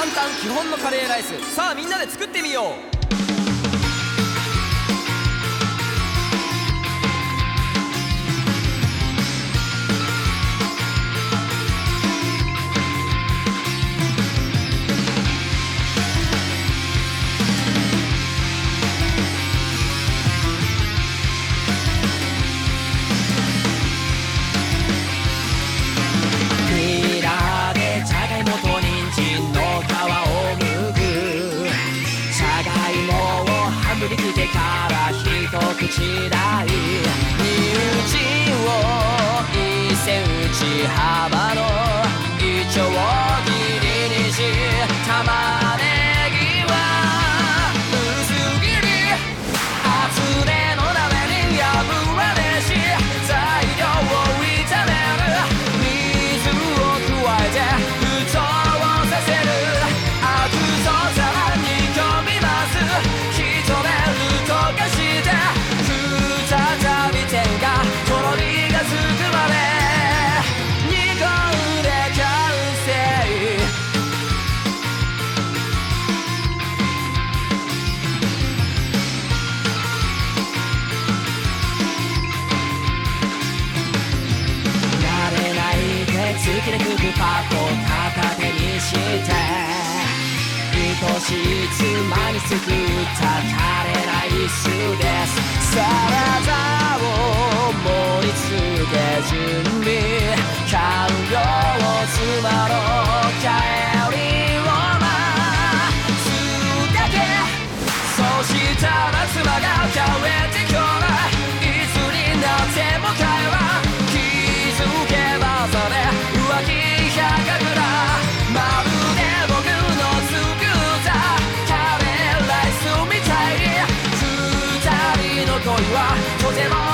簡単基本のカレーライス。さあみんなで作ってみよう。口大身内を伊勢内幅のいちつまにすくった枯れない一子です。サラダを盛り付け準備。感情をつまろう。帰りを待つだけ。そしたら妻が帰ってきた。They're